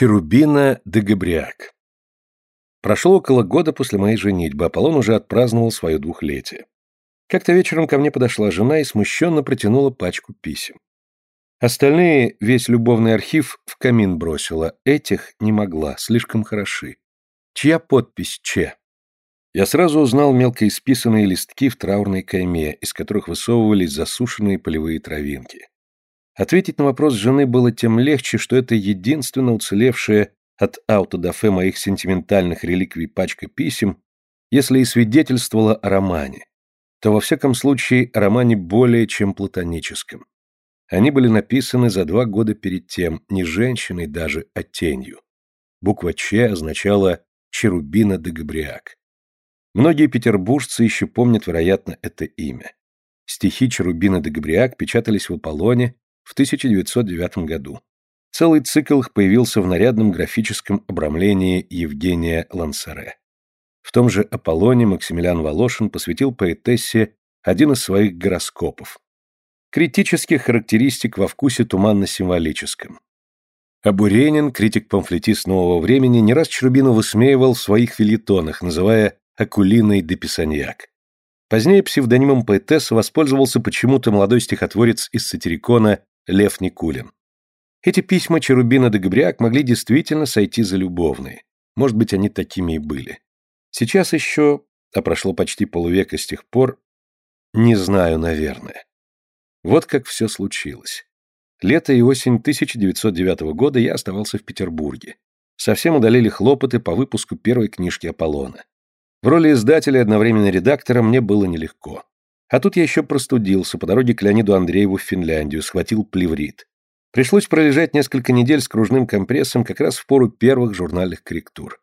Черубина де Габриак. Прошло около года после моей женитьбы, Аполлон уже отпраздновал свое двухлетие. Как-то вечером ко мне подошла жена и смущенно протянула пачку писем. Остальные, весь любовный архив, в камин бросила. Этих не могла, слишком хороши. Чья подпись Че? Я сразу узнал мелко исписанные листки в траурной кайме, из которых высовывались засушенные полевые травинки. Ответить на вопрос жены было тем легче, что это единственно уцелевшая от аутодафе моих сентиментальных реликвий пачка писем, если и свидетельствовала о романе, то во всяком случае о романе более чем платоническом. Они были написаны за два года перед тем, не женщиной даже, а тенью. Буква Ч означала «Черубина де Габриак». Многие петербуржцы еще помнят, вероятно, это имя. Стихи Черубина де Габриак печатались в Аполлоне в 1909 году. Целый цикл их появился в нарядном графическом обрамлении Евгения Лансере. В том же Аполлоне Максимилиан Волошин посвятил поэтессе один из своих гороскопов. Критических характеристик во вкусе туманно-символическом. Абуренин, критик-памфлетист нового времени, не раз Чарубину высмеивал в своих филетонах, называя «Акулиной де Писаньяк». Позднее псевдонимом поэтессы воспользовался почему-то молодой стихотворец из сатирикона Лев Никулин. Эти письма Черубина де Габриак могли действительно сойти за любовные. Может быть, они такими и были. Сейчас еще, а прошло почти полувека с тех пор, не знаю, наверное. Вот как все случилось. Лето и осень 1909 года я оставался в Петербурге. Совсем удалили хлопоты по выпуску первой книжки Аполлона. В роли издателя и одновременно редактора мне было нелегко. А тут я еще простудился по дороге к Леониду Андрееву в Финляндию, схватил плеврит. Пришлось пролежать несколько недель с кружным компрессом как раз в пору первых журнальных корректур.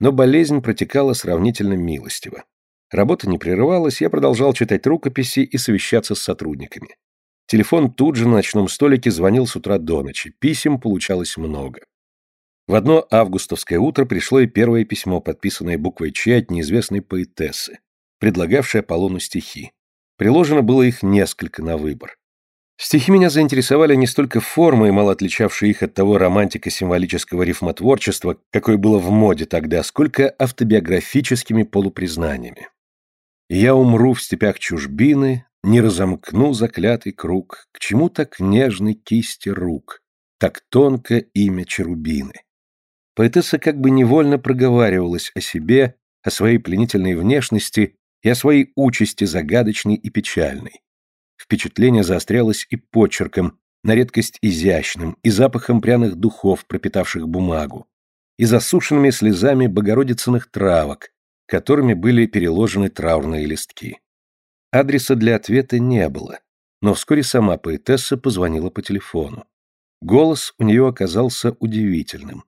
Но болезнь протекала сравнительно милостиво. Работа не прерывалась, я продолжал читать рукописи и совещаться с сотрудниками. Телефон тут же на ночном столике звонил с утра до ночи, писем получалось много. В одно августовское утро пришло и первое письмо, подписанное буквой Ч от неизвестной поэтессы, предлагавшей Аполлону стихи. Приложено было их несколько на выбор. Стихи меня заинтересовали не столько формой, мало отличавшей их от того романтико-символического рифмотворчества, какое было в моде тогда, сколько автобиографическими полупризнаниями. «Я умру в степях чужбины, не разомкну заклятый круг, к чему так нежной кисти рук, так тонко имя Черубины». Поэтесса как бы невольно проговаривалась о себе, о своей пленительной внешности и о своей участи загадочной и печальной. Впечатление заострялось и почерком, на редкость изящным, и запахом пряных духов, пропитавших бумагу, и засушенными слезами богородицыных травок, которыми были переложены траурные листки. Адреса для ответа не было, но вскоре сама поэтесса позвонила по телефону. Голос у нее оказался удивительным.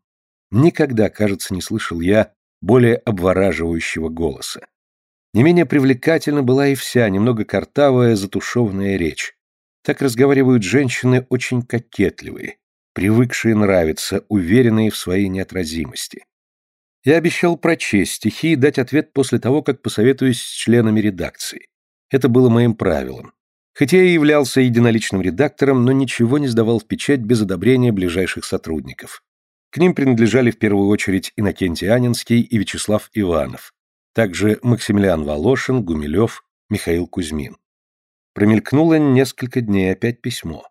Никогда, кажется, не слышал я более обвораживающего голоса. Не менее привлекательна была и вся, немного картавая, затушеванная речь. Так разговаривают женщины очень кокетливые, привыкшие нравиться, уверенные в своей неотразимости. Я обещал прочесть стихи и дать ответ после того, как посоветуюсь с членами редакции. Это было моим правилом. Хотя я и являлся единоличным редактором, но ничего не сдавал в печать без одобрения ближайших сотрудников. К ним принадлежали в первую очередь Иннокентий Анинский и Вячеслав Иванов, также Максимилиан Волошин, Гумилев, Михаил Кузьмин. Промелькнуло несколько дней опять письмо.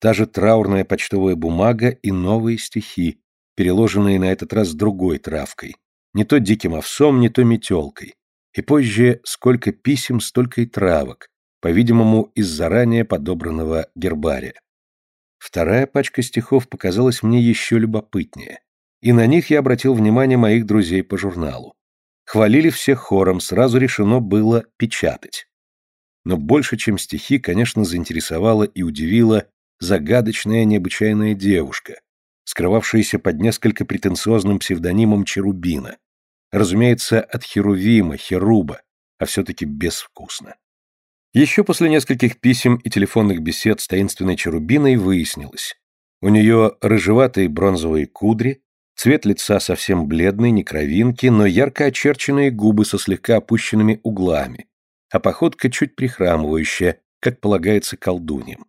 Та же траурная почтовая бумага и новые стихи, переложенные на этот раз другой травкой. Не то диким овсом, не то метелкой. И позже сколько писем, столько и травок, по-видимому, из заранее подобранного гербария. Вторая пачка стихов показалась мне еще любопытнее, и на них я обратил внимание моих друзей по журналу. Хвалили всех хором, сразу решено было печатать. Но больше, чем стихи, конечно, заинтересовала и удивила загадочная необычайная девушка, скрывавшаяся под несколько претенциозным псевдонимом Черубина. Разумеется, от Херувима, Херуба, а все-таки безвкусно. Еще после нескольких писем и телефонных бесед с таинственной Черубиной выяснилось. У нее рыжеватые бронзовые кудри, Цвет лица совсем бледный, не кровинки, но ярко очерченные губы со слегка опущенными углами, а походка чуть прихрамывающая, как полагается колдуньям.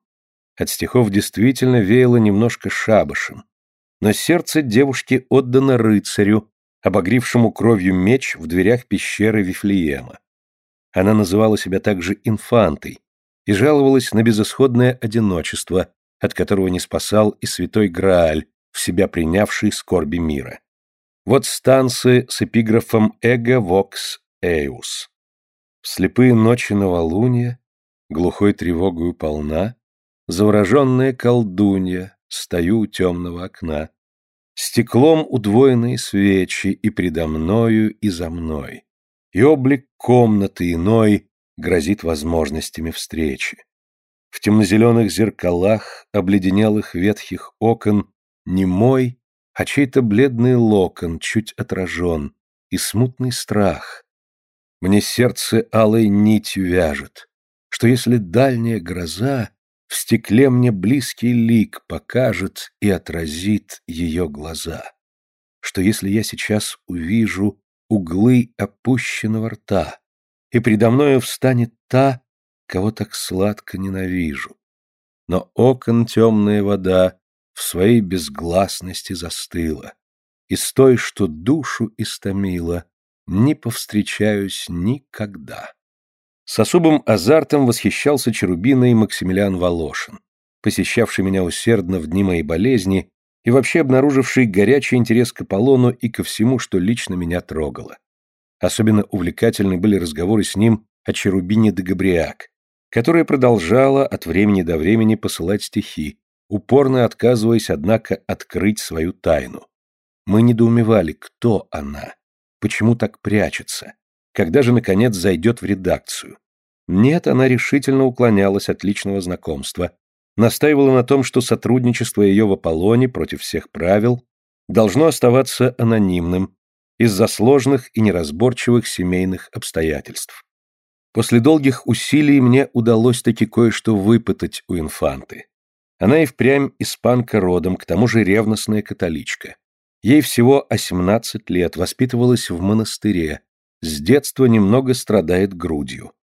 От стихов действительно веяло немножко шабашем. но сердце девушки отдано рыцарю, обогрившему кровью меч в дверях пещеры Вифлеема. Она называла себя также инфантой и жаловалась на безысходное одиночество, от которого не спасал и святой Грааль, в себя принявший скорби мира. Вот станцы с эпиграфом «Эго вокс эус». Слепые ночи новолуния, глухой тревогою полна, завороженная колдунья, стою у темного окна. Стеклом удвоенные свечи и предо мною, и за мной. И облик комнаты иной грозит возможностями встречи. В темно-зеленых зеркалах, обледенелых ветхих окон, не мой, а чей-то бледный локон чуть отражен, и смутный страх. Мне сердце алой нитью вяжет, что если дальняя гроза в стекле мне близкий лик покажет и отразит ее глаза. Что если я сейчас увижу углы опущенного рта, и предо мною встанет та, кого так сладко ненавижу. Но окон темная вода в своей безгласности застыла, и с той, что душу истомила, не повстречаюсь никогда. С особым азартом восхищался Черубиной Максимилиан Волошин, посещавший меня усердно в дни моей болезни и вообще обнаруживший горячий интерес к Аполлону и ко всему, что лично меня трогало. Особенно увлекательны были разговоры с ним о Черубине де Габриак, которая продолжала от времени до времени посылать стихи, упорно отказываясь, однако, открыть свою тайну. Мы недоумевали, кто она, почему так прячется, когда же, наконец, зайдет в редакцию. Нет, она решительно уклонялась от личного знакомства, настаивала на том, что сотрудничество ее в Аполлоне против всех правил должно оставаться анонимным из-за сложных и неразборчивых семейных обстоятельств. После долгих усилий мне удалось таки кое-что выпытать у инфанты. Она и впрямь испанка родом, к тому же ревностная католичка. Ей всего 18 лет, воспитывалась в монастыре, с детства немного страдает грудью.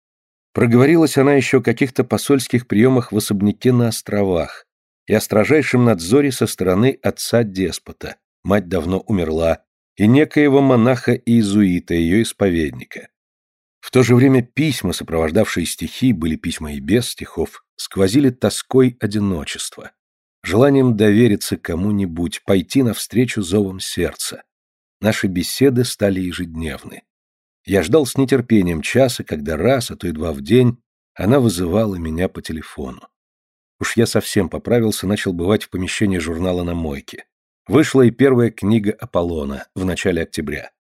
Проговорилась она еще о каких-то посольских приемах в особняке на островах и о строжайшем надзоре со стороны отца-деспота, мать давно умерла, и некоего монаха-иезуита, ее исповедника. В то же время письма, сопровождавшие стихи, были письма и без стихов, сквозили тоской одиночества, желанием довериться кому-нибудь, пойти навстречу зовам сердца. Наши беседы стали ежедневны. Я ждал с нетерпением часа, когда раз, а то и два в день она вызывала меня по телефону. Уж я совсем поправился, начал бывать в помещении журнала на мойке. Вышла и первая книга Аполлона в начале октября.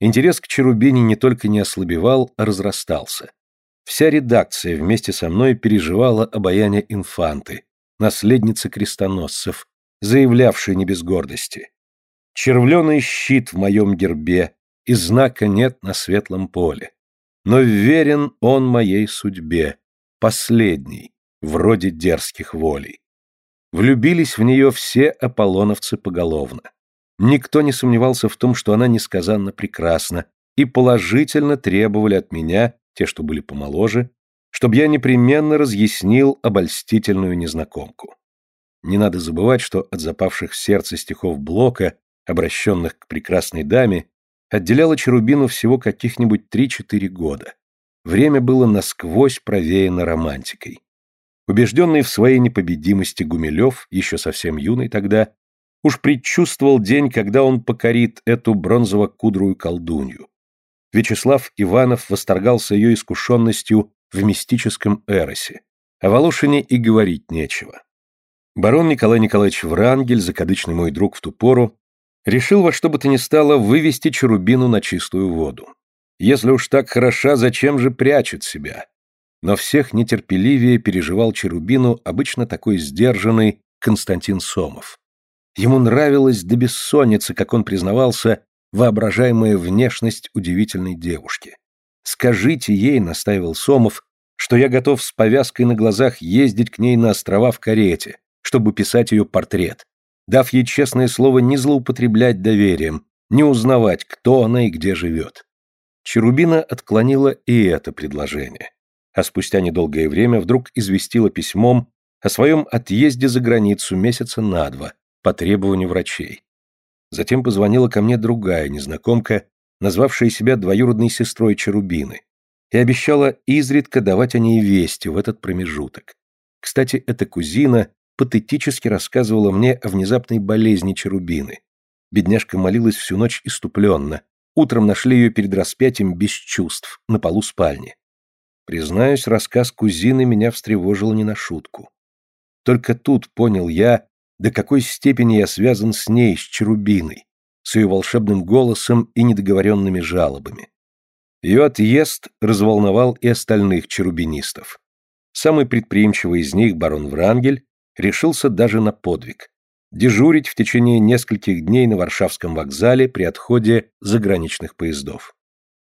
Интерес к Черубине не только не ослабевал, а разрастался. Вся редакция вместе со мной переживала обаяние инфанты, наследницы крестоносцев, заявлявшей не без гордости. Червленый щит в моем гербе, и знака нет на светлом поле. Но верен он моей судьбе, последний, вроде дерзких волей. Влюбились в нее все аполлоновцы поголовно. Никто не сомневался в том, что она несказанно прекрасна, и положительно требовали от меня, те, что были помоложе, чтобы я непременно разъяснил обольстительную незнакомку. Не надо забывать, что от запавших в сердце стихов Блока, обращенных к прекрасной даме, отделяло Черубину всего каких-нибудь три-четыре года. Время было насквозь провеяно романтикой. Убежденный в своей непобедимости Гумилев, еще совсем юный тогда, уж предчувствовал день, когда он покорит эту бронзово-кудрую колдунью. Вячеслав Иванов восторгался ее искушенностью в мистическом эросе. О Волошине и говорить нечего. Барон Николай Николаевич Врангель, закадычный мой друг в ту пору, решил во что бы то ни стало вывести Черубину на чистую воду. Если уж так хороша, зачем же прячет себя? Но всех нетерпеливее переживал Черубину обычно такой сдержанный Константин Сомов. Ему нравилось до бессонницы, как он признавался, воображаемая внешность удивительной девушки. «Скажите ей», — настаивал Сомов, «что я готов с повязкой на глазах ездить к ней на острова в карете, чтобы писать ее портрет дав ей честное слово не злоупотреблять доверием, не узнавать, кто она и где живет. Черубина отклонила и это предложение, а спустя недолгое время вдруг известила письмом о своем отъезде за границу месяца на два, по требованию врачей. Затем позвонила ко мне другая незнакомка, назвавшая себя двоюродной сестрой Черубины, и обещала изредка давать о ней вести в этот промежуток. Кстати, эта кузина патетически рассказывала мне о внезапной болезни Черубины. Бедняжка молилась всю ночь иступленно. Утром нашли ее перед распятием без чувств, на полу спальни. Признаюсь, рассказ кузины меня встревожил не на шутку. Только тут понял я, до какой степени я связан с ней, с Черубиной, с ее волшебным голосом и недоговоренными жалобами. Ее отъезд разволновал и остальных черубинистов. Самый предприимчивый из них, барон Врангель, решился даже на подвиг – дежурить в течение нескольких дней на Варшавском вокзале при отходе заграничных поездов.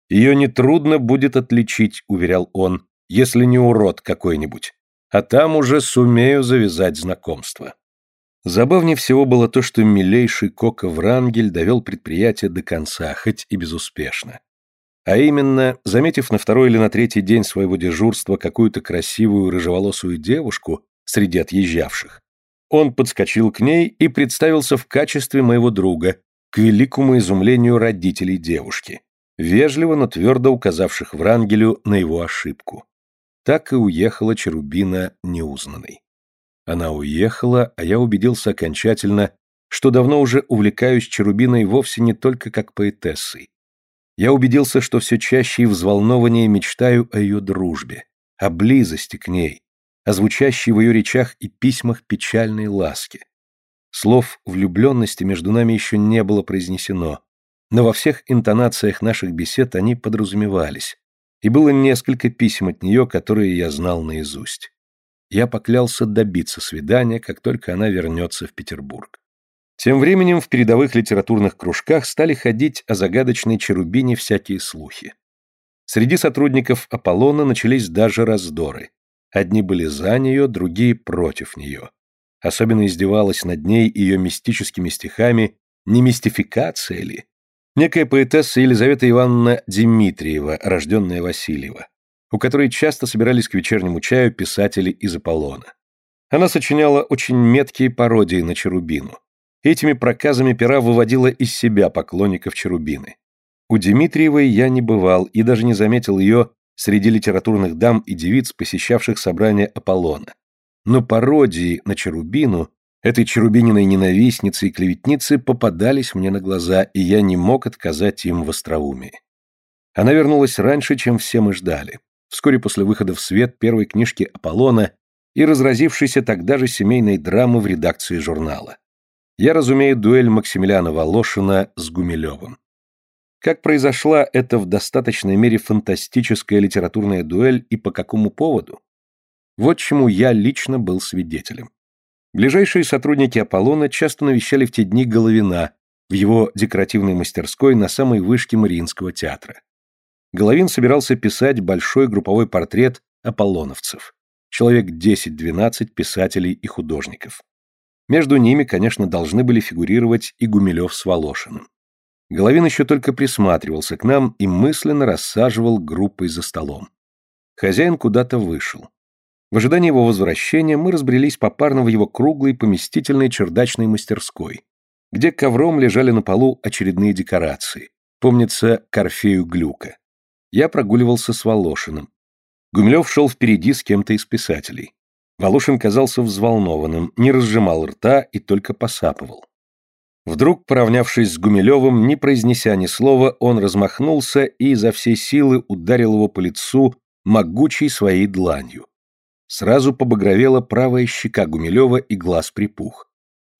«Ее нетрудно будет отличить», – уверял он, – «если не урод какой-нибудь, а там уже сумею завязать знакомство». Забавнее всего было то, что милейший Кока Врангель довел предприятие до конца, хоть и безуспешно. А именно, заметив на второй или на третий день своего дежурства какую-то красивую рыжеволосую девушку среди отъезжавших, он подскочил к ней и представился в качестве моего друга, к великому изумлению родителей девушки, вежливо, но твердо указавших Врангелю на его ошибку. Так и уехала Черубина неузнанной. Она уехала, а я убедился окончательно, что давно уже увлекаюсь Черубиной вовсе не только как поэтессой, я убедился, что все чаще и взволнованнее мечтаю о ее дружбе, о близости к ней, о звучащей в ее речах и письмах печальной ласки. Слов влюбленности между нами еще не было произнесено, но во всех интонациях наших бесед они подразумевались, и было несколько писем от нее, которые я знал наизусть. Я поклялся добиться свидания, как только она вернется в Петербург. Тем временем в передовых литературных кружках стали ходить о загадочной Черубине всякие слухи. Среди сотрудников Аполлона начались даже раздоры. Одни были за нее, другие против нее. Особенно издевалась над ней ее мистическими стихами не мистификация ли? Некая поэтесса Елизавета Ивановна Дмитриева, рожденная Васильева, у которой часто собирались к вечернему чаю писатели из Аполлона. Она сочиняла очень меткие пародии на Черубину. Этими проказами пера выводила из себя поклонников Черубины. У Дмитриевой я не бывал и даже не заметил ее среди литературных дам и девиц, посещавших собрания Аполлона. Но пародии на Черубину, этой Черубининой ненавистницы и клеветницы, попадались мне на глаза, и я не мог отказать им в остроумии. Она вернулась раньше, чем все мы ждали. Вскоре после выхода в свет первой книжки Аполлона и разразившейся тогда же семейной драмы в редакции журнала. Я разумею дуэль Максимилиана Волошина с Гумилевым. Как произошла эта в достаточной мере фантастическая литературная дуэль и по какому поводу? Вот чему я лично был свидетелем. Ближайшие сотрудники Аполлона часто навещали в те дни Головина в его декоративной мастерской на самой вышке Мариинского театра. Головин собирался писать большой групповой портрет аполлоновцев. Человек 10-12 писателей и художников. Между ними, конечно, должны были фигурировать и Гумилев с Волошиным. Головин еще только присматривался к нам и мысленно рассаживал группой за столом. Хозяин куда-то вышел. В ожидании его возвращения мы разбрелись попарно в его круглой поместительной чердачной мастерской, где ковром лежали на полу очередные декорации. Помнится, Корфею Глюка. Я прогуливался с Волошиным. Гумилев шел впереди с кем-то из писателей. Волошин казался взволнованным, не разжимал рта и только посапывал. Вдруг, поравнявшись с Гумилевым, не произнеся ни слова, он размахнулся и изо всей силы ударил его по лицу могучей своей дланью. Сразу побагровела правая щека Гумилева и глаз припух.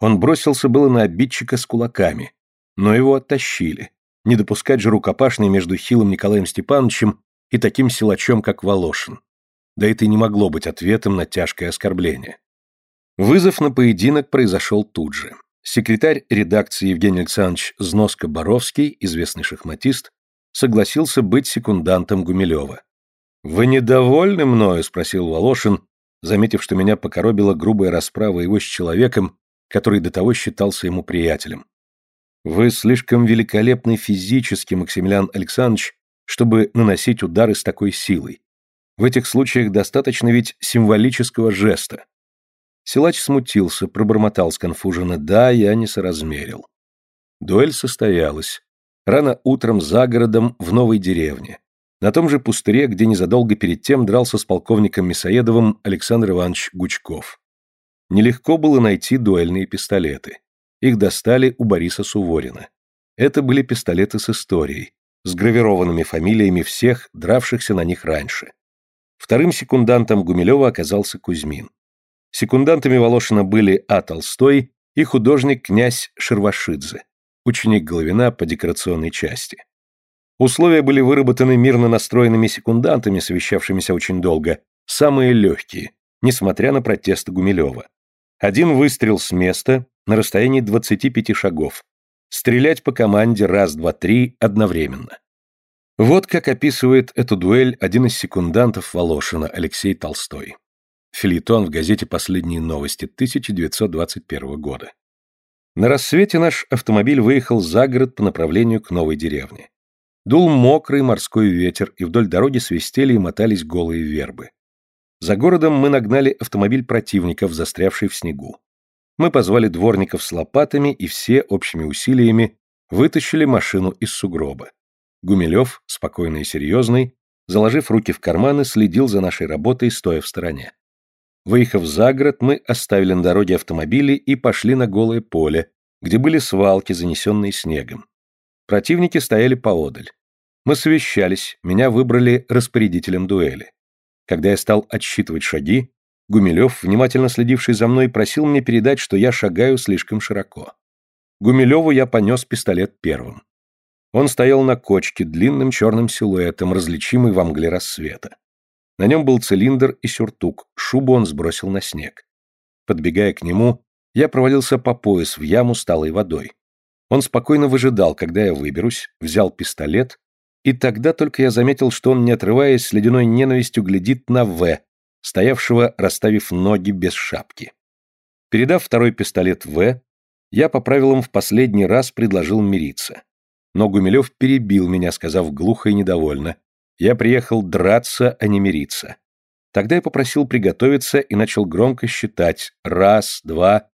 Он бросился было на обидчика с кулаками, но его оттащили. Не допускать же рукопашной между хилым Николаем Степановичем и таким силачом, как Волошин да это и не могло быть ответом на тяжкое оскорбление. Вызов на поединок произошел тут же. Секретарь редакции Евгений Александрович Зноско-Боровский, известный шахматист, согласился быть секундантом Гумилева. «Вы недовольны мною?» – спросил Волошин, заметив, что меня покоробила грубая расправа его с человеком, который до того считался ему приятелем. «Вы слишком великолепный физически, Максимилиан Александрович, чтобы наносить удары с такой силой. В этих случаях достаточно ведь символического жеста. Силач смутился, пробормотал сконфуженно «Да, я не соразмерил». Дуэль состоялась. Рано утром за городом в новой деревне. На том же пустыре, где незадолго перед тем дрался с полковником Мясоедовым Александр Иванович Гучков. Нелегко было найти дуэльные пистолеты. Их достали у Бориса Суворина. Это были пистолеты с историей, с гравированными фамилиями всех, дравшихся на них раньше. Вторым секундантом Гумилева оказался Кузьмин. Секундантами Волошина были А. Толстой и художник князь Шервашидзе, ученик Головина по декорационной части. Условия были выработаны мирно настроенными секундантами, совещавшимися очень долго, самые легкие, несмотря на протесты Гумилева. Один выстрел с места на расстоянии 25 шагов. Стрелять по команде раз, два, три одновременно. Вот как описывает эту дуэль один из секундантов Волошина, Алексей Толстой. Филитон в газете «Последние новости» 1921 года. На рассвете наш автомобиль выехал за город по направлению к новой деревне. Дул мокрый морской ветер, и вдоль дороги свистели и мотались голые вербы. За городом мы нагнали автомобиль противников, застрявший в снегу. Мы позвали дворников с лопатами и все общими усилиями вытащили машину из сугроба. Гумилев, спокойный и серьезный, заложив руки в карманы, следил за нашей работой, стоя в стороне. Выехав за город, мы оставили на дороге автомобили и пошли на голое поле, где были свалки, занесенные снегом. Противники стояли поодаль. Мы совещались, меня выбрали распорядителем дуэли. Когда я стал отсчитывать шаги, Гумилев, внимательно следивший за мной, просил мне передать, что я шагаю слишком широко. Гумилеву я понес пистолет первым. Он стоял на кочке, длинным черным силуэтом, различимый во мгле рассвета. На нем был цилиндр и сюртук, шубу он сбросил на снег. Подбегая к нему, я провалился по пояс в яму с талой водой. Он спокойно выжидал, когда я выберусь, взял пистолет, и тогда только я заметил, что он, не отрываясь, с ледяной ненавистью глядит на В, стоявшего, расставив ноги без шапки. Передав второй пистолет В, я по правилам в последний раз предложил мириться. Но Гумилев перебил меня, сказав глухо и недовольно. Я приехал драться, а не мириться. Тогда я попросил приготовиться и начал громко считать. Раз, два.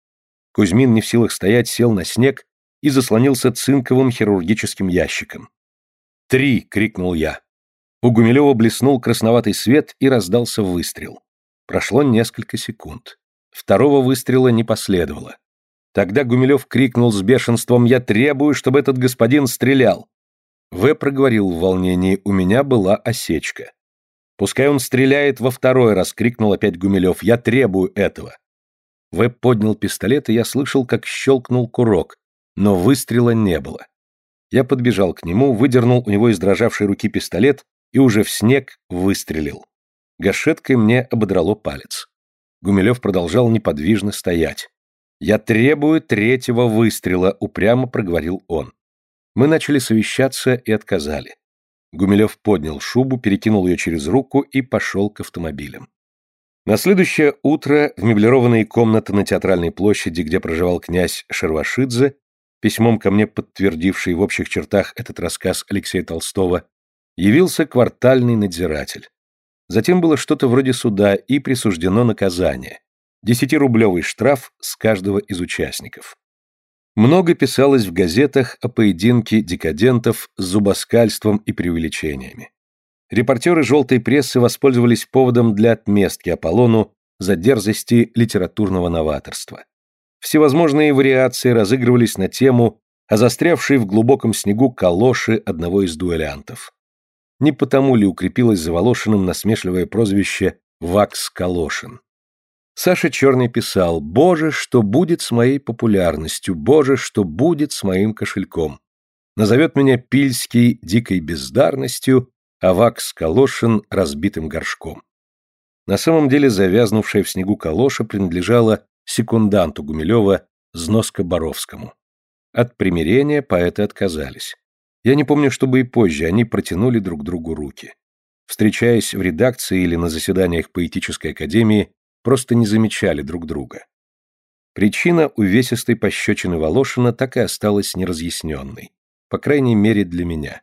Кузьмин, не в силах стоять, сел на снег и заслонился цинковым хирургическим ящиком. «Три!» — крикнул я. У Гумилева блеснул красноватый свет и раздался выстрел. Прошло несколько секунд. Второго выстрела не последовало. Тогда Гумилев крикнул с бешенством «Я требую, чтобы этот господин стрелял!» В проговорил в волнении «У меня была осечка». «Пускай он стреляет во второй раз!» — крикнул опять Гумилев «Я требую этого!» В поднял пистолет, и я слышал, как щелкнул курок, но выстрела не было. Я подбежал к нему, выдернул у него из дрожавшей руки пистолет и уже в снег выстрелил. Гашеткой мне ободрало палец. Гумилев продолжал неподвижно стоять. «Я требую третьего выстрела», — упрямо проговорил он. Мы начали совещаться и отказали. Гумилев поднял шубу, перекинул ее через руку и пошел к автомобилям. На следующее утро в меблированные комнаты на Театральной площади, где проживал князь Шервашидзе, письмом ко мне подтвердивший в общих чертах этот рассказ Алексея Толстого, явился квартальный надзиратель. Затем было что-то вроде суда и присуждено наказание, Десятирублевый штраф с каждого из участников. Много писалось в газетах о поединке декадентов с зубоскальством и преувеличениями. Репортеры желтой прессы воспользовались поводом для отместки Аполлону за дерзости литературного новаторства. Всевозможные вариации разыгрывались на тему о застрявшей в глубоком снегу калоши одного из дуэлянтов. Не потому ли укрепилось за Волошиным насмешливое прозвище «Вакс Калошин». Саша Черный писал «Боже, что будет с моей популярностью, Боже, что будет с моим кошельком». Назовет меня Пильский дикой бездарностью, а Вакс Калошин разбитым горшком. На самом деле завязнувшая в снегу калоша принадлежала секунданту Гумилева Зноско Боровскому. От примирения поэты отказались. Я не помню, чтобы и позже они протянули друг другу руки. Встречаясь в редакции или на заседаниях поэтической академии, просто не замечали друг друга. Причина увесистой пощечины Волошина так и осталась неразъясненной, по крайней мере для меня.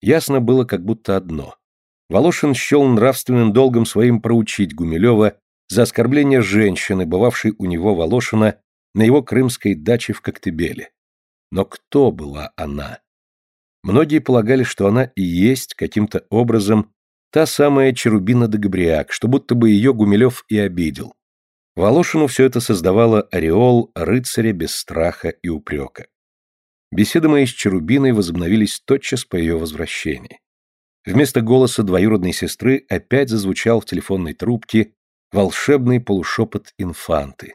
Ясно было как будто одно. Волошин счел нравственным долгом своим проучить Гумилева за оскорбление женщины, бывавшей у него Волошина на его крымской даче в Коктебеле. Но кто была она? Многие полагали, что она и есть каким-то образом та самая Черубина де Габриак, что будто бы ее Гумилев и обидел. Волошину все это создавало ореол рыцаря без страха и упрека. Беседы мои с Черубиной возобновились тотчас по ее возвращении. Вместо голоса двоюродной сестры опять зазвучал в телефонной трубке волшебный полушепот инфанты.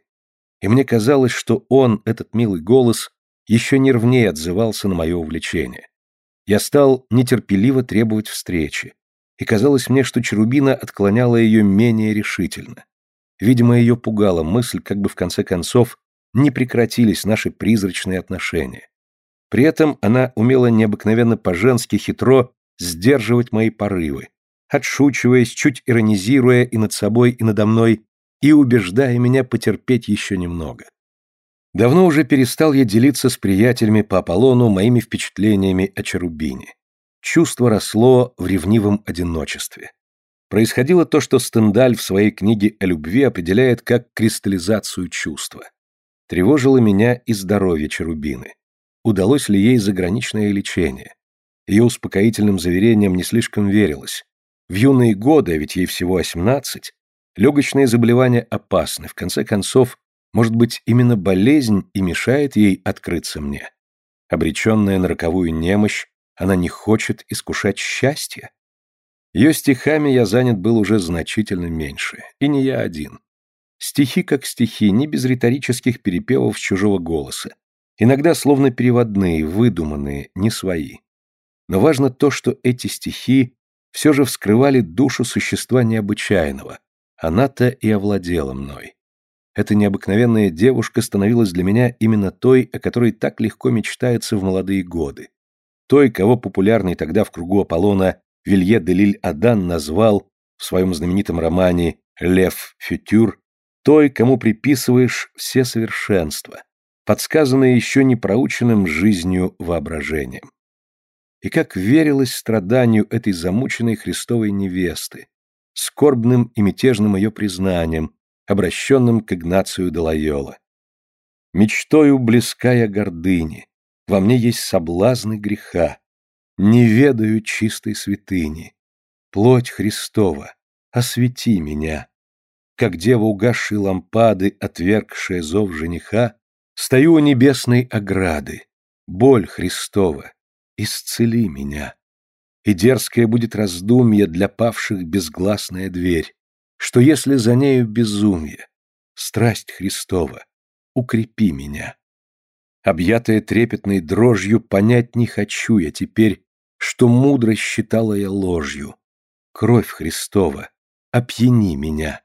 И мне казалось, что он, этот милый голос, еще нервнее отзывался на мое увлечение. Я стал нетерпеливо требовать встречи, и казалось мне, что Черубина отклоняла ее менее решительно. Видимо, ее пугала мысль, как бы в конце концов не прекратились наши призрачные отношения. При этом она умела необыкновенно по-женски хитро сдерживать мои порывы, отшучиваясь, чуть иронизируя и над собой, и надо мной, и убеждая меня потерпеть еще немного. Давно уже перестал я делиться с приятелями по Аполлону моими впечатлениями о Черубине. Чувство росло в ревнивом одиночестве. Происходило то, что Стендаль в своей книге о любви определяет как кристаллизацию чувства. Тревожило меня и здоровье Черубины. Удалось ли ей заграничное лечение? Ее успокоительным заверениям не слишком верилось. В юные годы, а ведь ей всего 18, легочные заболевания опасны, в конце концов, может быть, именно болезнь и мешает ей открыться мне. Обреченная на роковую немощь, она не хочет искушать счастье. Ее стихами я занят был уже значительно меньше, и не я один. Стихи как стихи, не без риторических перепевов чужого голоса. Иногда словно переводные, выдуманные, не свои. Но важно то, что эти стихи все же вскрывали душу существа необычайного. Она-то и овладела мной. Эта необыкновенная девушка становилась для меня именно той, о которой так легко мечтается в молодые годы. Той, кого популярный тогда в кругу Аполлона Вилье де Лиль-Адан назвал в своем знаменитом романе «Лев Фютюр», той, кому приписываешь все совершенства, подсказанные еще не проученным жизнью воображением и как верилось страданию этой замученной Христовой невесты, скорбным и мятежным ее признанием, обращенным к Игнацию де Лайола. Мечтою близка гордыни, во мне есть соблазны греха, не ведаю чистой святыни. Плоть Христова, освети меня. Как дева угасшей лампады, отвергшая зов жениха, стою у небесной ограды, боль Христова, исцели меня. И дерзкое будет раздумье для павших безгласная дверь, что если за нею безумие, страсть Христова, укрепи меня. Объятая трепетной дрожью, понять не хочу я теперь, что мудро считала я ложью. Кровь Христова, опьяни меня.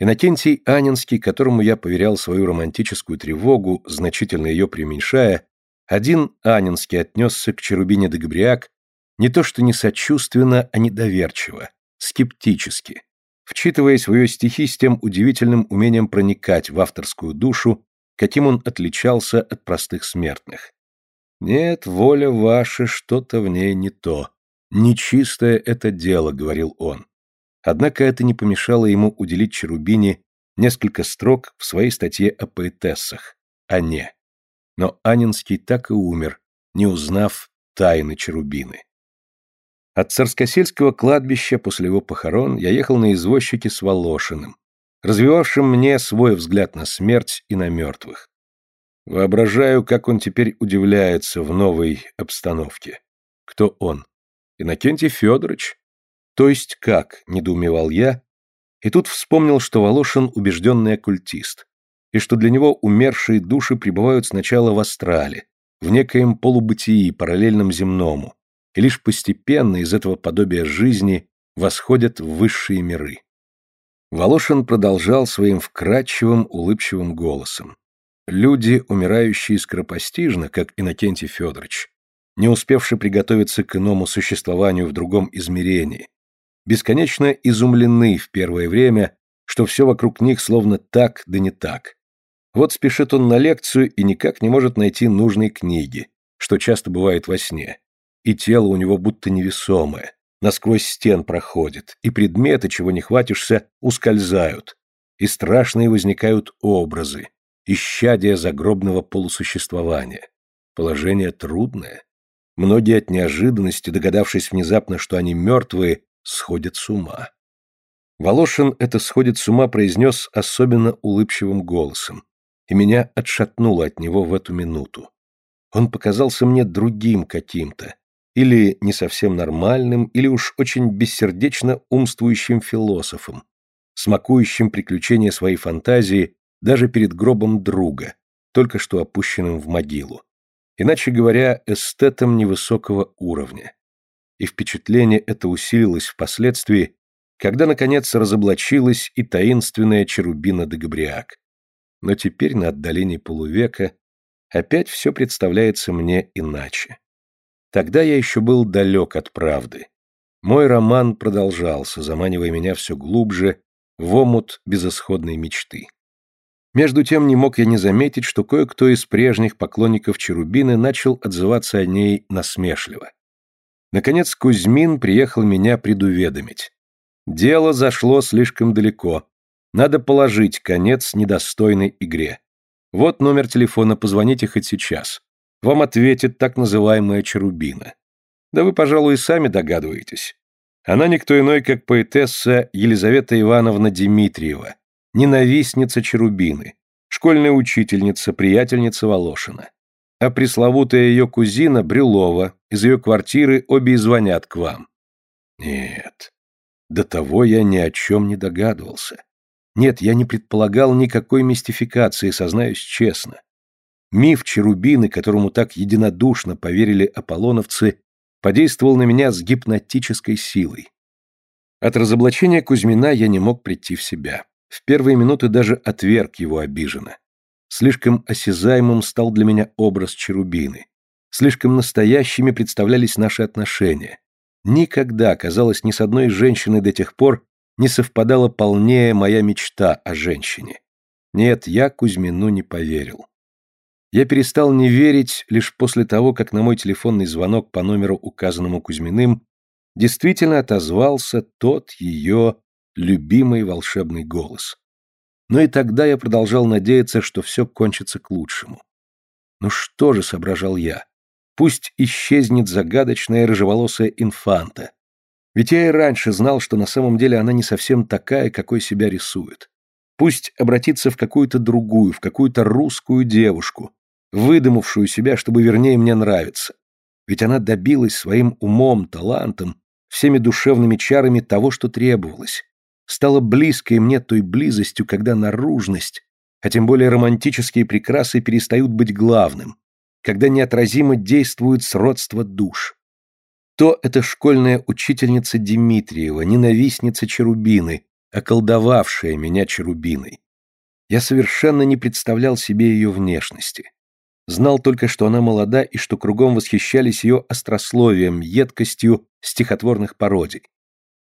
Иннокентий Анинский, которому я поверял свою романтическую тревогу, значительно ее преуменьшая, один Анинский отнесся к Черубине де Габриак не то что не сочувственно, а недоверчиво, скептически, вчитываясь в ее стихи с тем удивительным умением проникать в авторскую душу, каким он отличался от простых смертных. «Нет, воля ваша, что-то в ней не то. Нечистое это дело», — говорил он. Однако это не помешало ему уделить Черубине несколько строк в своей статье о поэтессах, о не но Анинский так и умер, не узнав тайны Черубины. От Царскосельского кладбища после его похорон я ехал на извозчике с Волошиным, развивавшим мне свой взгляд на смерть и на мертвых. Воображаю, как он теперь удивляется в новой обстановке. Кто он? Иннокентий Федорович? То есть как, недоумевал я, и тут вспомнил, что Волошин убежденный оккультист и что для него умершие души пребывают сначала в астрале, в некоем полубытии, параллельном земному, и лишь постепенно из этого подобия жизни восходят в высшие миры. Волошин продолжал своим вкрадчивым, улыбчивым голосом. Люди, умирающие скоропостижно, как Иннокентий Федорович, не успевшие приготовиться к иному существованию в другом измерении, бесконечно изумлены в первое время, что все вокруг них словно так да не так, вот спешит он на лекцию и никак не может найти нужной книги, что часто бывает во сне. И тело у него будто невесомое, насквозь стен проходит, и предметы, чего не хватишься, ускользают. и страшные возникают образы, исчадия загробного полусуществования. Положение трудное. Многие от неожиданности, догадавшись внезапно, что они мертвые, сходят с ума. Волошин это «сходит с ума» произнес особенно улыбчивым голосом, и меня отшатнуло от него в эту минуту. Он показался мне другим каким-то, или не совсем нормальным, или уж очень бессердечно умствующим философом, смакующим приключения своей фантазии даже перед гробом друга, только что опущенным в могилу. Иначе говоря, эстетом невысокого уровня. И впечатление это усилилось впоследствии, когда, наконец, разоблачилась и таинственная Черубина де Габриак. Но теперь, на отдалении полувека, опять все представляется мне иначе. Тогда я еще был далек от правды. Мой роман продолжался, заманивая меня все глубже в омут безысходной мечты. Между тем не мог я не заметить, что кое-кто из прежних поклонников Черубины начал отзываться о ней насмешливо. Наконец Кузьмин приехал меня предуведомить. Дело зашло слишком далеко. Надо положить конец недостойной игре. Вот номер телефона, позвоните хоть сейчас. Вам ответит так называемая Черубина. Да вы, пожалуй, и сами догадываетесь. Она никто иной, как поэтесса Елизавета Ивановна Дмитриева, ненавистница Черубины, школьная учительница, приятельница Волошина. А пресловутая ее кузина Брюлова, из ее квартиры обе и звонят к вам. Нет, до того я ни о чем не догадывался. Нет, я не предполагал никакой мистификации, сознаюсь честно. Миф Черубины, которому так единодушно поверили аполлоновцы, подействовал на меня с гипнотической силой. От разоблачения Кузьмина я не мог прийти в себя. В первые минуты даже отверг его обиженно. Слишком осязаемым стал для меня образ Черубины. Слишком настоящими представлялись наши отношения. Никогда, казалось, ни с одной женщиной до тех пор не совпадала полнее моя мечта о женщине. Нет, я Кузьмину не поверил. Я перестал не верить лишь после того, как на мой телефонный звонок по номеру, указанному Кузьминым, действительно отозвался тот ее любимый волшебный голос. Но и тогда я продолжал надеяться, что все кончится к лучшему. Ну что же, соображал я, Пусть исчезнет загадочная рыжеволосая инфанта. Ведь я и раньше знал, что на самом деле она не совсем такая, какой себя рисует. Пусть обратится в какую-то другую, в какую-то русскую девушку, выдумавшую себя, чтобы вернее мне нравиться. Ведь она добилась своим умом, талантом, всеми душевными чарами того, что требовалось. Стала близкой мне той близостью, когда наружность, а тем более романтические прекрасы перестают быть главным, когда неотразимо действует сродство душ. То это школьная учительница Дмитриева, ненавистница Черубины, околдовавшая меня Черубиной. Я совершенно не представлял себе ее внешности. Знал только, что она молода и что кругом восхищались ее острословием, едкостью стихотворных пародий.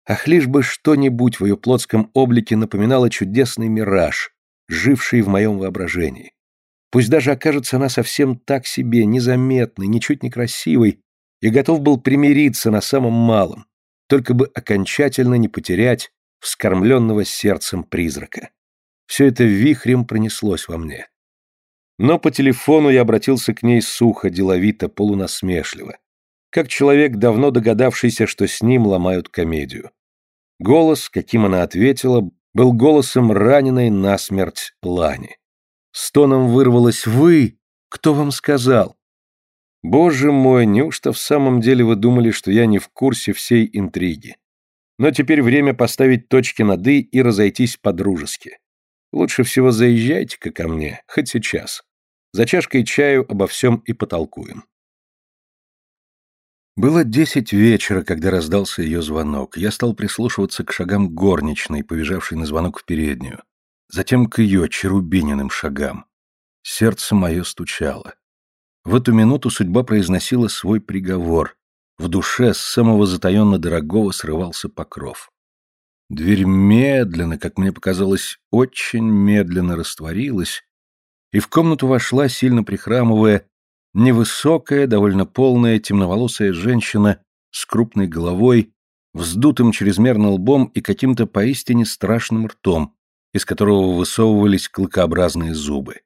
Ах, лишь бы что-нибудь в ее плотском облике напоминало чудесный мираж, живший в моем воображении. Пусть даже окажется она совсем так себе, незаметной, ничуть не красивой, и готов был примириться на самом малом, только бы окончательно не потерять вскормленного сердцем призрака. Все это вихрем пронеслось во мне. Но по телефону я обратился к ней сухо, деловито, полунасмешливо, как человек, давно догадавшийся, что с ним ломают комедию. Голос, каким она ответила, был голосом раненой насмерть Лани. Стоном вырвалось «Вы! Кто вам сказал?» Боже мой, неужто в самом деле вы думали, что я не в курсе всей интриги? Но теперь время поставить точки над «и» и разойтись по-дружески. Лучше всего заезжайте-ка ко мне, хоть сейчас. За чашкой чаю обо всем и потолкуем. Было десять вечера, когда раздался ее звонок. Я стал прислушиваться к шагам горничной, побежавшей на звонок в переднюю затем к ее черубининым шагам. Сердце мое стучало. В эту минуту судьба произносила свой приговор. В душе с самого затаенно дорогого срывался покров. Дверь медленно, как мне показалось, очень медленно растворилась, и в комнату вошла, сильно прихрамывая, невысокая, довольно полная, темноволосая женщина с крупной головой, вздутым чрезмерно лбом и каким-то поистине страшным ртом, из которого высовывались клыкообразные зубы.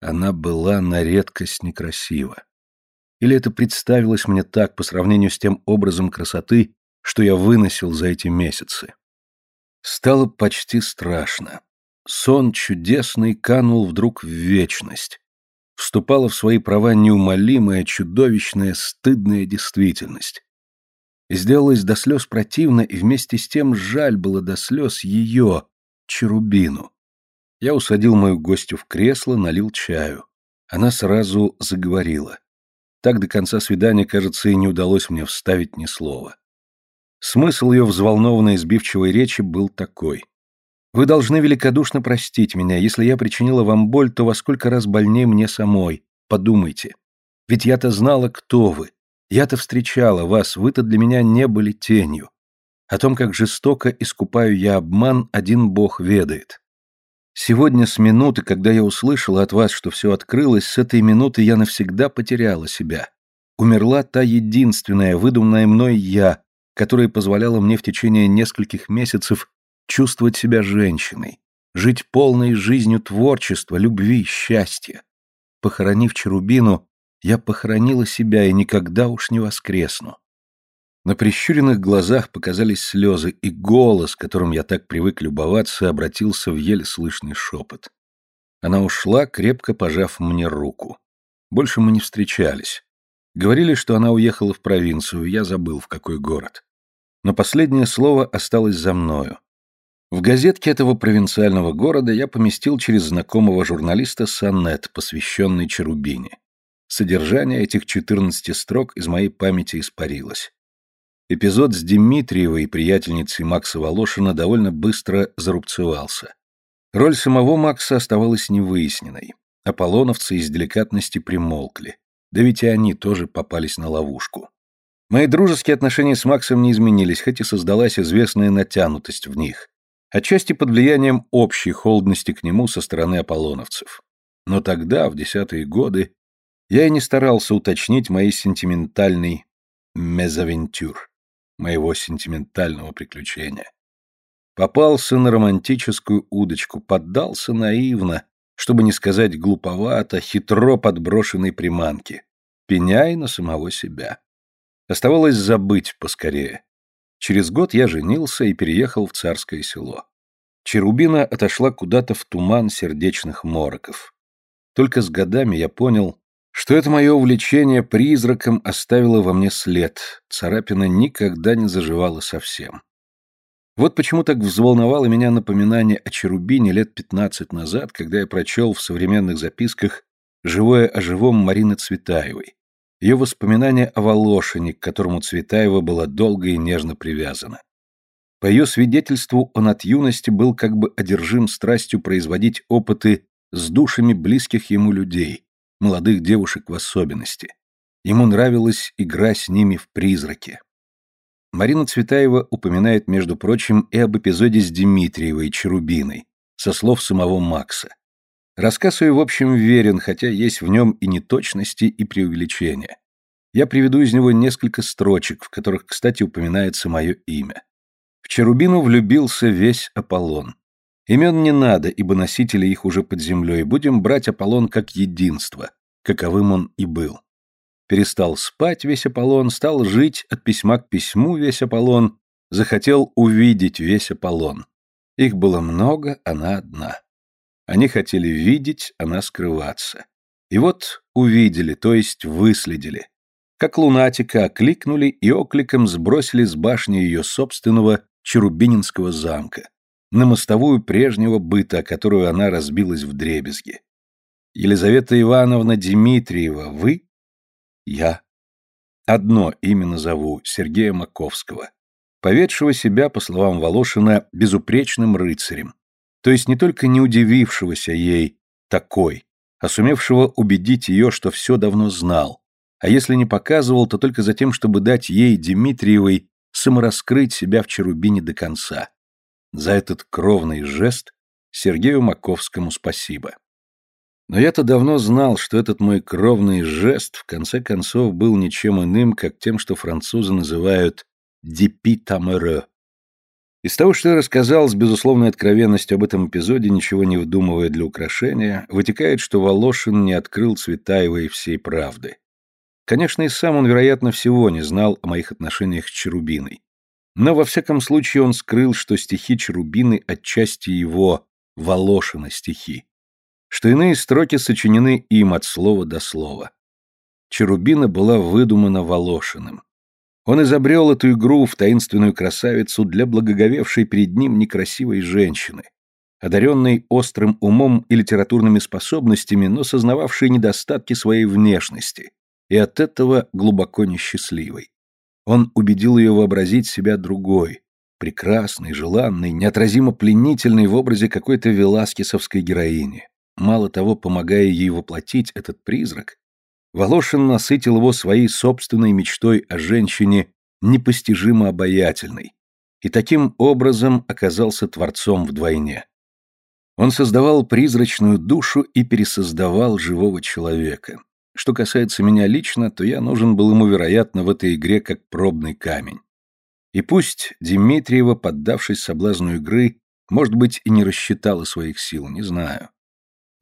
Она была на редкость некрасива. Или это представилось мне так по сравнению с тем образом красоты, что я выносил за эти месяцы? Стало почти страшно. Сон чудесный канул вдруг в вечность. Вступала в свои права неумолимая, чудовищная, стыдная действительность. Сделалось до слез противно, и вместе с тем жаль было до слез ее, Черубину. Я усадил мою гостью в кресло, налил чаю. Она сразу заговорила. Так до конца свидания, кажется, и не удалось мне вставить ни слова. Смысл ее взволнованной избивчивой речи был такой. «Вы должны великодушно простить меня. Если я причинила вам боль, то во сколько раз больнее мне самой. Подумайте. Ведь я-то знала, кто вы. Я-то встречала вас, вы-то для меня не были тенью. О том, как жестоко искупаю я обман, один бог ведает. Сегодня с минуты, когда я услышала от вас, что все открылось, с этой минуты я навсегда потеряла себя. Умерла та единственная, выдуманная мной я, которая позволяла мне в течение нескольких месяцев чувствовать себя женщиной, жить полной жизнью творчества, любви, счастья. Похоронив Черубину, я похоронила себя и никогда уж не воскресну. На прищуренных глазах показались слезы, и голос, которым я так привык любоваться, обратился в еле слышный шепот. Она ушла, крепко пожав мне руку. Больше мы не встречались. Говорили, что она уехала в провинцию, я забыл, в какой город. Но последнее слово осталось за мною. В газетке этого провинциального города я поместил через знакомого журналиста сонет, посвященный Черубине. Содержание этих 14 строк из моей памяти испарилось. Эпизод с Дмитриевой, приятельницей Макса Волошина, довольно быстро зарубцевался. Роль самого Макса оставалась невыясненной. Аполлоновцы из деликатности примолкли. Да ведь и они тоже попались на ловушку. Мои дружеские отношения с Максом не изменились, хоть и создалась известная натянутость в них. Отчасти под влиянием общей холодности к нему со стороны аполлоновцев. Но тогда, в десятые годы, я и не старался уточнить мои сентиментальный мезавентюр моего сентиментального приключения. Попался на романтическую удочку, поддался наивно, чтобы не сказать глуповато, хитро подброшенной приманки, пеняй на самого себя. Оставалось забыть поскорее. Через год я женился и переехал в царское село. Черубина отошла куда-то в туман сердечных мороков. Только с годами я понял, что это мое увлечение призраком оставило во мне след, царапина никогда не заживала совсем. Вот почему так взволновало меня напоминание о Черубине лет пятнадцать назад, когда я прочел в современных записках «Живое о живом» Марины Цветаевой, ее воспоминания о Волошине, к которому Цветаева была долго и нежно привязана. По ее свидетельству, он от юности был как бы одержим страстью производить опыты с душами близких ему людей, молодых девушек в особенности. Ему нравилась игра с ними в призраки. Марина Цветаева упоминает, между прочим, и об эпизоде с Дмитриевой Черубиной, со слов самого Макса. Рассказ ее, в общем, верен, хотя есть в нем и неточности, и преувеличения. Я приведу из него несколько строчек, в которых, кстати, упоминается мое имя. В Черубину влюбился весь Аполлон. Имен не надо, ибо носители их уже под землей. Будем брать Аполлон как единство, каковым он и был. Перестал спать весь Аполлон, стал жить от письма к письму весь Аполлон, захотел увидеть весь Аполлон. Их было много, она одна. Они хотели видеть, она скрываться. И вот увидели, то есть выследили. Как лунатика окликнули и окликом сбросили с башни ее собственного Черубининского замка на мостовую прежнего быта, которую она разбилась в дребезги. Елизавета Ивановна Дмитриева, вы? Я. Одно имя назову, Сергея Маковского, поведшего себя, по словам Волошина, безупречным рыцарем, то есть не только не удивившегося ей такой, а сумевшего убедить ее, что все давно знал, а если не показывал, то только за тем, чтобы дать ей, Дмитриевой, самораскрыть себя в Черубине до конца. За этот кровный жест Сергею Маковскому спасибо. Но я-то давно знал, что этот мой кровный жест в конце концов был ничем иным, как тем, что французы называют «депи тамере». Из того, что я рассказал с безусловной откровенностью об этом эпизоде, ничего не вдумывая для украшения, вытекает, что Волошин не открыл Цветаевой всей правды. Конечно, и сам он, вероятно, всего не знал о моих отношениях с Черубиной. Но, во всяком случае, он скрыл, что стихи Черубины отчасти его, Волошина, стихи. Что иные строки сочинены им от слова до слова. Черубина была выдумана Волошиным. Он изобрел эту игру в таинственную красавицу для благоговевшей перед ним некрасивой женщины, одаренной острым умом и литературными способностями, но сознававшей недостатки своей внешности, и от этого глубоко несчастливой. Он убедил ее вообразить себя другой, прекрасной, желанной, неотразимо пленительной в образе какой-то веласкесовской героини. Мало того, помогая ей воплотить этот призрак, Волошин насытил его своей собственной мечтой о женщине непостижимо обаятельной, и таким образом оказался творцом вдвойне. Он создавал призрачную душу и пересоздавал живого человека. Что касается меня лично, то я нужен был ему, вероятно, в этой игре как пробный камень. И пусть Дмитриева, поддавшись соблазну игры, может быть, и не рассчитала своих сил, не знаю.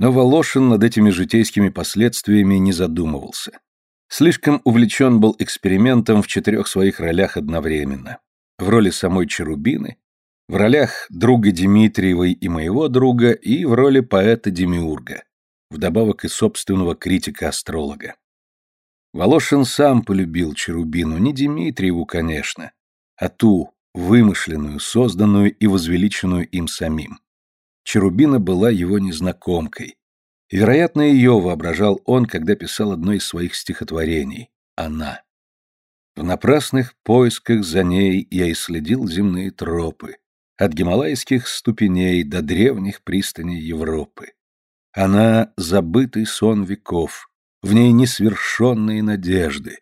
Но Волошин над этими житейскими последствиями не задумывался. Слишком увлечен был экспериментом в четырех своих ролях одновременно. В роли самой Черубины, в ролях друга Дмитриевой и моего друга, и в роли поэта-демиурга, вдобавок и собственного критика-астролога. Волошин сам полюбил Черубину, не Дмитриеву, конечно, а ту, вымышленную, созданную и возвеличенную им самим. Черубина была его незнакомкой. И, вероятно, ее воображал он, когда писал одно из своих стихотворений «Она». В напрасных поисках за ней я исследил земные тропы, от гималайских ступеней до древних пристаней Европы. Она — забытый сон веков, в ней несвершенные надежды.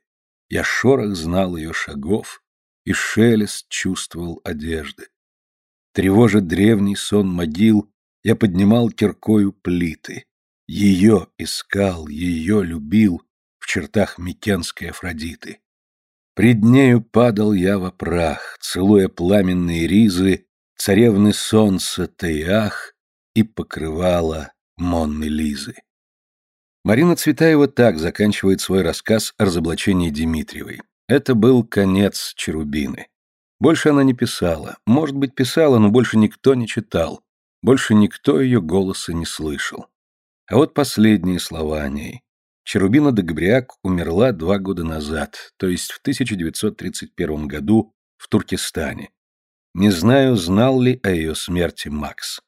Я шорох знал ее шагов и шелест чувствовал одежды. Тревожит древний сон могил, я поднимал киркою плиты. Ее искал, ее любил в чертах Микенской Афродиты. Пред нею падал я во прах, целуя пламенные ризы, царевны солнца Таях и покрывала Монны Лизы. Марина Цветаева так заканчивает свой рассказ о разоблачении Дмитриевой. Это был конец Черубины. Больше она не писала. Может быть, писала, но больше никто не читал. Больше никто ее голоса не слышал. А вот последние слова о ней. Черубина Дагбряк умерла два года назад, то есть в 1931 году в Туркестане. Не знаю, знал ли о ее смерти Макс.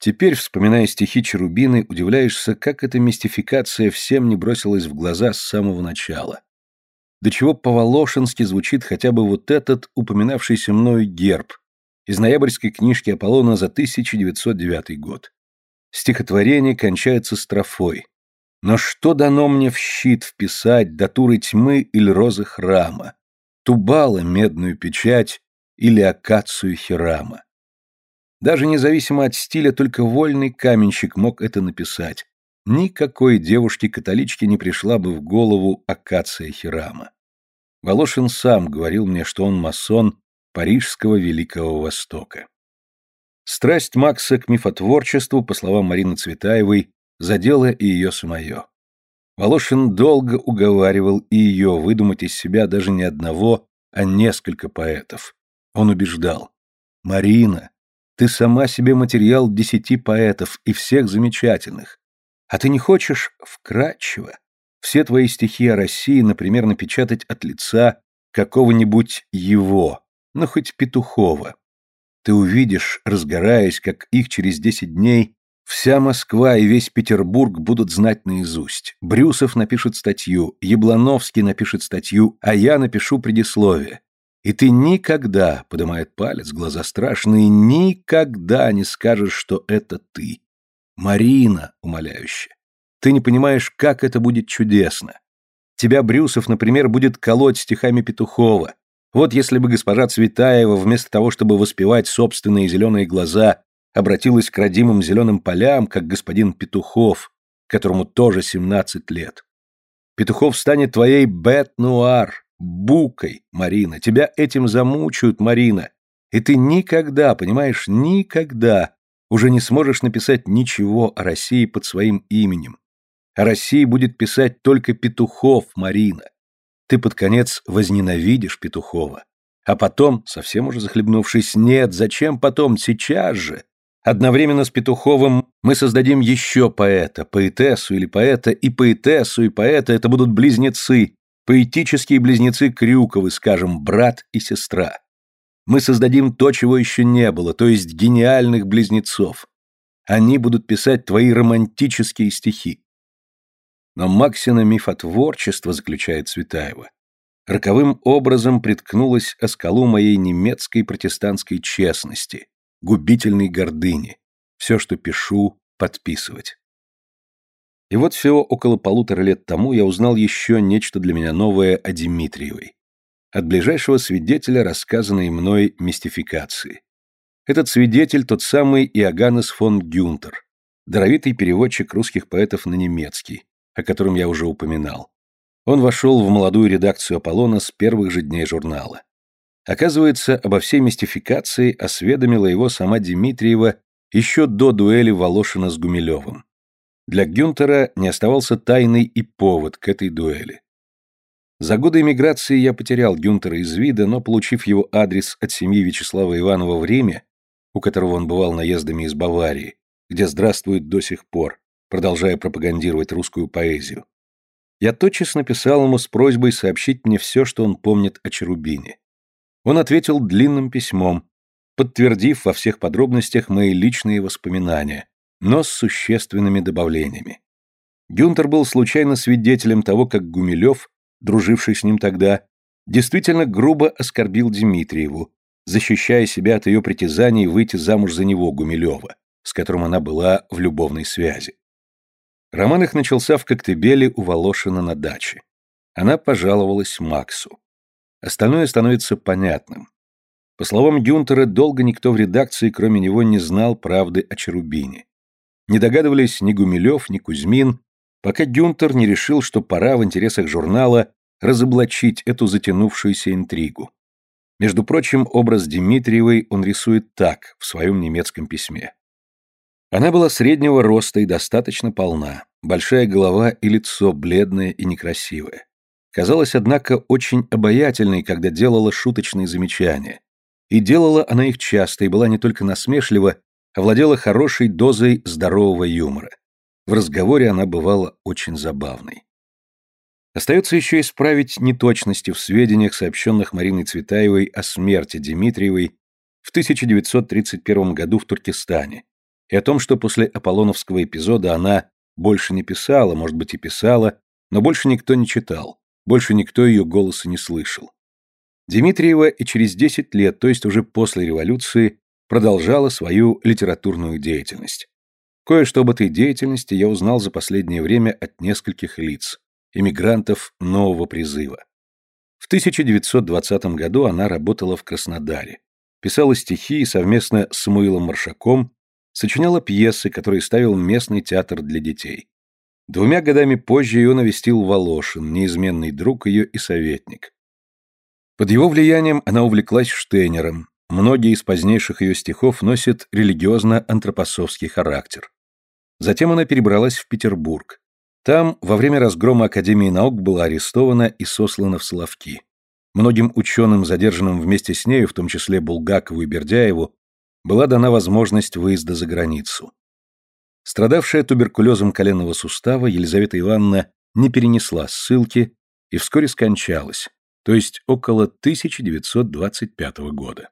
Теперь, вспоминая стихи Черубины, удивляешься, как эта мистификация всем не бросилась в глаза с самого начала до чего по-волошински звучит хотя бы вот этот упоминавшийся мною герб из ноябрьской книжки Аполлона за 1909 год. Стихотворение кончается строфой. Но что дано мне в щит вписать до туры тьмы или розы храма, тубала медную печать или акацию хирама? Даже независимо от стиля, только вольный каменщик мог это написать, Никакой девушке-католичке не пришла бы в голову акация Хирама. Волошин сам говорил мне, что он масон Парижского Великого Востока. Страсть Макса к мифотворчеству, по словам Марины Цветаевой, задела и ее самое. Волошин долго уговаривал и ее выдумать из себя даже не одного, а несколько поэтов. Он убеждал. «Марина, ты сама себе материал десяти поэтов и всех замечательных. А ты не хочешь вкратчиво все твои стихи о России, например, напечатать от лица какого-нибудь его, ну хоть Петухова? Ты увидишь, разгораясь, как их через десять дней вся Москва и весь Петербург будут знать наизусть. Брюсов напишет статью, Яблановский напишет статью, а я напишу предисловие. И ты никогда, поднимает палец, глаза страшные, никогда не скажешь, что это ты. Марина, умоляюще. Ты не понимаешь, как это будет чудесно. Тебя Брюсов, например, будет колоть стихами Петухова. Вот если бы госпожа Цветаева, вместо того, чтобы воспевать собственные зеленые глаза, обратилась к родимым зеленым полям, как господин Петухов, которому тоже 17 лет. Петухов станет твоей бет-нуар, букой, Марина. Тебя этим замучают, Марина. И ты никогда, понимаешь, никогда уже не сможешь написать ничего о России под своим именем. О России будет писать только Петухов, Марина. Ты под конец возненавидишь Петухова. А потом, совсем уже захлебнувшись, нет, зачем потом, сейчас же. Одновременно с Петуховым мы создадим еще поэта, поэтессу или поэта, и поэтессу, и поэта, это будут близнецы, поэтические близнецы Крюковы, скажем, брат и сестра. Мы создадим то, чего еще не было, то есть гениальных близнецов. Они будут писать твои романтические стихи. Но Максина мифотворчество, заключает Цветаева, роковым образом приткнулась о скалу моей немецкой протестантской честности, губительной гордыни. Все, что пишу, подписывать. И вот всего около полутора лет тому я узнал еще нечто для меня новое о Дмитриевой. От ближайшего свидетеля рассказанной мной мистификации. Этот свидетель тот самый Иоганнес фон Гюнтер, даровитый переводчик русских поэтов на немецкий, о котором я уже упоминал. Он вошел в молодую редакцию Аполлона с первых же дней журнала. Оказывается, обо всей мистификации осведомила его сама Дмитриева еще до дуэли Волошина с Гумилевым. Для Гюнтера не оставался тайный и повод к этой дуэли. За годы эмиграции я потерял Гюнтера из вида, но, получив его адрес от семьи Вячеслава Иванова в Риме, у которого он бывал наездами из Баварии, где здравствует до сих пор, продолжая пропагандировать русскую поэзию, я тотчас написал ему с просьбой сообщить мне все, что он помнит о Черубине. Он ответил длинным письмом, подтвердив во всех подробностях мои личные воспоминания, но с существенными добавлениями. Гюнтер был случайно свидетелем того, как Гумилев, друживший с ним тогда, действительно грубо оскорбил Дмитриеву, защищая себя от ее притязаний выйти замуж за него, Гумилева, с которым она была в любовной связи. Роман их начался в Коктебеле у Волошина на даче. Она пожаловалась Максу. Остальное становится понятным. По словам Гюнтера, долго никто в редакции, кроме него, не знал правды о Черубине. Не догадывались ни Гумилев, ни Кузьмин, пока Гюнтер не решил, что пора в интересах журнала разоблачить эту затянувшуюся интригу. Между прочим, образ Дмитриевой он рисует так в своем немецком письме. Она была среднего роста и достаточно полна, большая голова и лицо бледное и некрасивое. Казалась, однако, очень обаятельной, когда делала шуточные замечания. И делала она их часто, и была не только насмешлива, а владела хорошей дозой здорового юмора. В разговоре она бывала очень забавной. Остается еще исправить неточности в сведениях, сообщенных Мариной Цветаевой о смерти Дмитриевой в 1931 году в Туркестане, и о том, что после Аполлоновского эпизода она больше не писала, может быть и писала, но больше никто не читал, больше никто ее голоса не слышал. Дмитриева и через 10 лет, то есть уже после революции, продолжала свою литературную деятельность. Кое-что об этой деятельности я узнал за последнее время от нескольких лиц, эмигрантов нового призыва. В 1920 году она работала в Краснодаре, писала стихи и совместно с Самуилом Маршаком сочиняла пьесы, которые ставил местный театр для детей. Двумя годами позже ее навестил Волошин, неизменный друг ее и советник. Под его влиянием она увлеклась Штейнером. Многие из позднейших ее стихов носят религиозно-антропосовский характер. Затем она перебралась в Петербург. Там во время разгрома Академии наук была арестована и сослана в Соловки. Многим ученым, задержанным вместе с нею, в том числе Булгакову и Бердяеву, была дана возможность выезда за границу. Страдавшая туберкулезом коленного сустава, Елизавета Ивановна не перенесла ссылки и вскоре скончалась, то есть около 1925 года.